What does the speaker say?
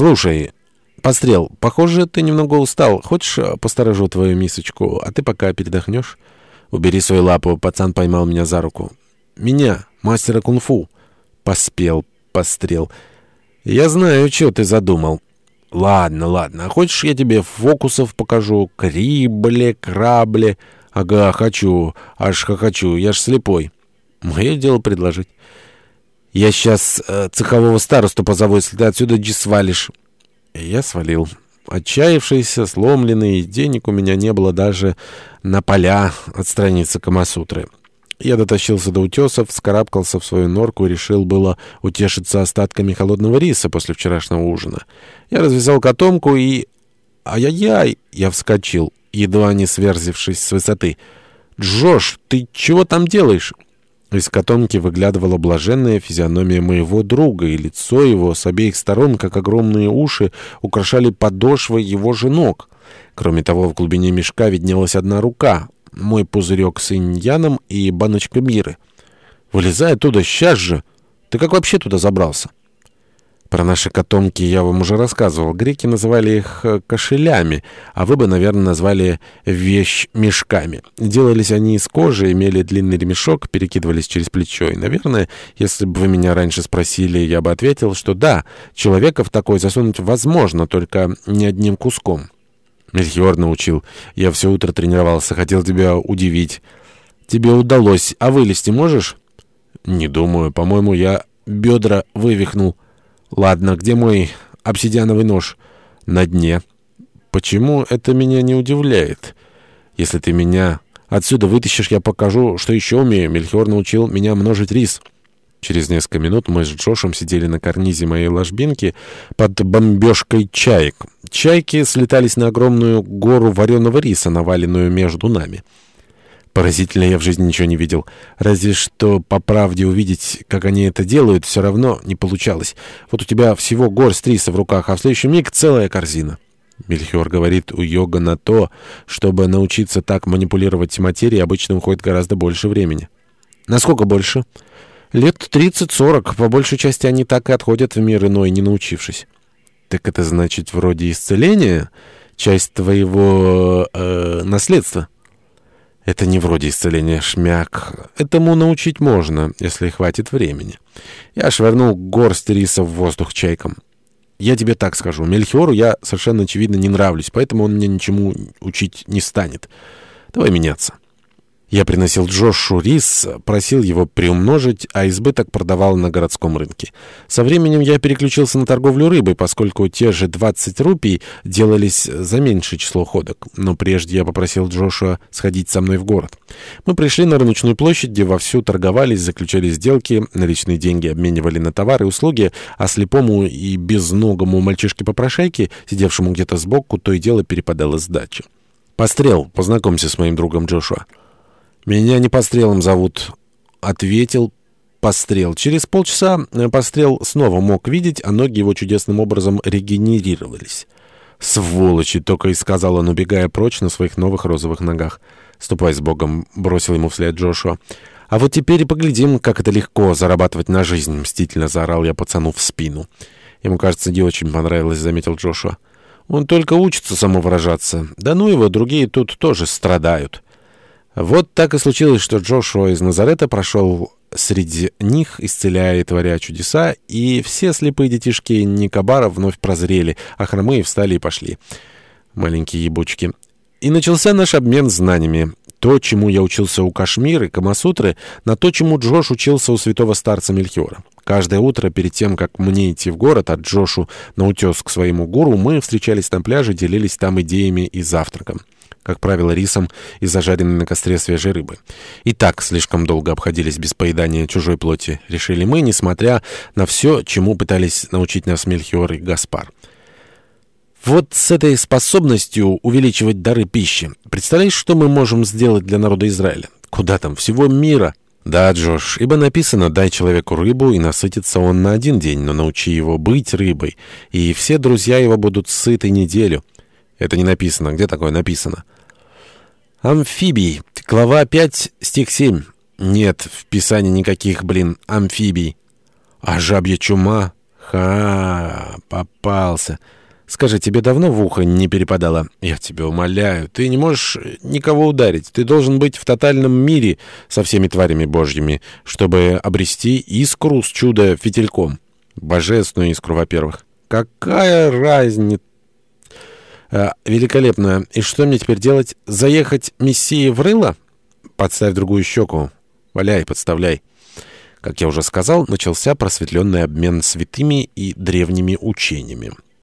«Слушай, Пострел, похоже, ты немного устал. Хочешь, э, посторожу твою мисочку, а ты пока передохнешь?» «Убери свою лапу», — пацан поймал меня за руку. «Меня, мастера кунг-фу». «Поспел, пострел. Я знаю, что ты задумал». «Ладно, ладно. А хочешь, я тебе фокусов покажу? Крибле, крабле?» «Ага, хочу. Аж хочу. Я ж слепой». «Мое дело предложить». «Я сейчас э, цехового старосту позову, если ты отсюда не свалишь». Я свалил. Отчаявшийся, сломленный, денег у меня не было даже на поля от страницы Камасутры. Я дотащился до утесов, вскарабкался в свою норку и решил было утешиться остатками холодного риса после вчерашнего ужина. Я развязал котомку и... Ай-яй-яй! Я вскочил, едва не сверзившись с высоты. «Джош, ты чего там делаешь?» Из котомки выглядывала блаженная физиономия моего друга, и лицо его с обеих сторон, как огромные уши, украшали подошвы его же ног. Кроме того, в глубине мешка виднелась одна рука, мой пузырек с иньяном и баночка миры. «Вылезай оттуда, сейчас же! Ты как вообще туда забрался?» Про наши котомки я вам уже рассказывал. Греки называли их э, кошелями, а вы бы, наверное, назвали вещь-мешками. Делались они из кожи, имели длинный ремешок, перекидывались через плечо. И, наверное, если бы вы меня раньше спросили, я бы ответил, что да, человека в такой засунуть возможно, только не одним куском. Мельхиор научил. Я все утро тренировался, хотел тебя удивить. Тебе удалось, а вылезти можешь? Не думаю. По-моему, я бедра вывихнул. «Ладно, где мой обсидиановый нож?» «На дне». «Почему это меня не удивляет? Если ты меня отсюда вытащишь, я покажу, что еще умею. Мельхиор научил меня множить рис». Через несколько минут мы с Джошем сидели на карнизе моей ложбинки под бомбежкой чаек. Чайки слетались на огромную гору вареного риса, наваленную между нами. Поразительно, я в жизни ничего не видел. Разве что по правде увидеть, как они это делают, все равно не получалось. Вот у тебя всего горсть риса в руках, а в следующий миг целая корзина. Мельхиор говорит, у йога на то, чтобы научиться так манипулировать материей, обычно уходит гораздо больше времени. Насколько больше? Лет 30-40. По большей части они так и отходят в мир иной, не научившись. Так это значит вроде исцеления? Часть твоего э, наследства? Это не вроде исцеления шмяк. Этому научить можно, если хватит времени. Я швырнул горсть риса в воздух чайком. Я тебе так скажу. Мельхиору я совершенно очевидно не нравлюсь, поэтому он мне ничему учить не станет. Давай меняться. Я приносил Джошу рис, просил его приумножить, а избыток продавал на городском рынке. Со временем я переключился на торговлю рыбой, поскольку те же 20 рупий делались за меньшее число ходок. Но прежде я попросил Джоша сходить со мной в город. Мы пришли на рыночную площадь, где вовсю торговались, заключали сделки, наличные деньги обменивали на товары и услуги, а слепому и безногому мальчишке-попрошайке, сидевшему где-то сбоку, то и дело перепадала сдача. «Пострел, познакомься с моим другом Джошуа». «Меня не Пострелом зовут», — ответил Пострел. Через полчаса э, Пострел снова мог видеть, а ноги его чудесным образом регенерировались. «Сволочи!» — только и сказал он, убегая прочь на своих новых розовых ногах. «Ступай с Богом!» — бросил ему вслед Джошуа. «А вот теперь и поглядим, как это легко зарабатывать на жизнь!» — мстительно заорал я пацану в спину. «Ему, кажется, не очень понравилось», — заметил Джошуа. «Он только учится самовыражаться. Да ну его, другие тут тоже страдают». Вот так и случилось, что Джошуа из Назарета прошел среди них, исцеляя и творя чудеса, и все слепые детишки Никабара вновь прозрели, а хромые встали и пошли. Маленькие ебучки. И начался наш обмен знаниями. То, чему я учился у Кашмира и Камасутры, на то, чему Джош учился у святого старца Мельхиора. Каждое утро перед тем, как мне идти в город, от Джошу на утес к своему гуру, мы встречались на пляже, делились там идеями и завтраком как правило, рисом и зажаренной на костре свежей рыбы. И так слишком долго обходились без поедания чужой плоти, решили мы, несмотря на все, чему пытались научить нас Мельхиор и Гаспар. Вот с этой способностью увеличивать дары пищи. Представляешь, что мы можем сделать для народа Израиля? Куда там? Всего мира. Да, Джош, ибо написано «дай человеку рыбу, и насытится он на один день, но научи его быть рыбой, и все друзья его будут сыты неделю». Это не написано. Где такое написано? Амфибий. Глава 5, стих 7. Нет в Писании никаких, блин, амфибий. А жабья чума? Ха, попался. Скажи, тебе давно в ухо не перепадало? Я тебя умоляю, ты не можешь никого ударить. Ты должен быть в тотальном мире со всеми тварями божьими, чтобы обрести искру с чудо-фитильком. Божественную искру, во-первых. Какая разница? А, великолепно. И что мне теперь делать? Заехать мессии в рыло? Подставь другую щеку. Валяй, подставляй. Как я уже сказал, начался просветленный обмен святыми и древними учениями.